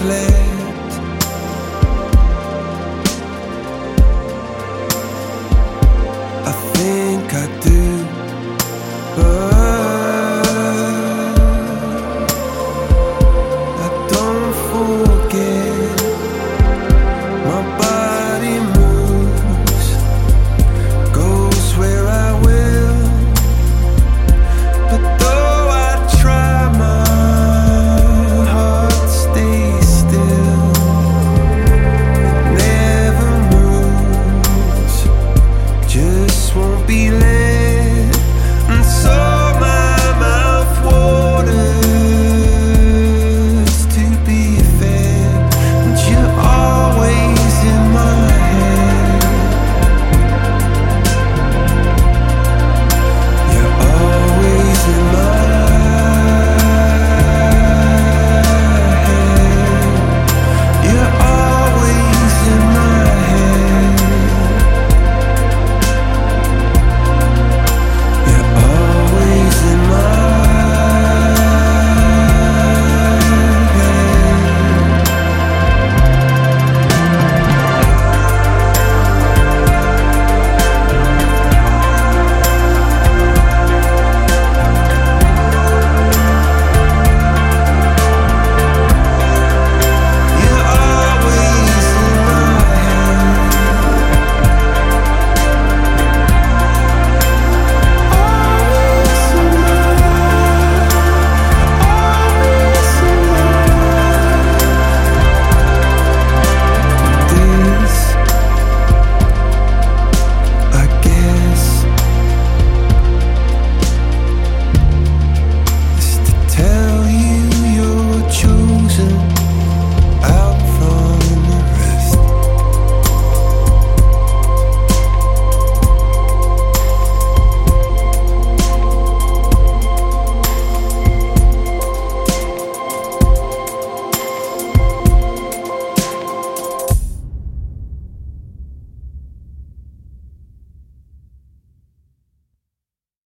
Play.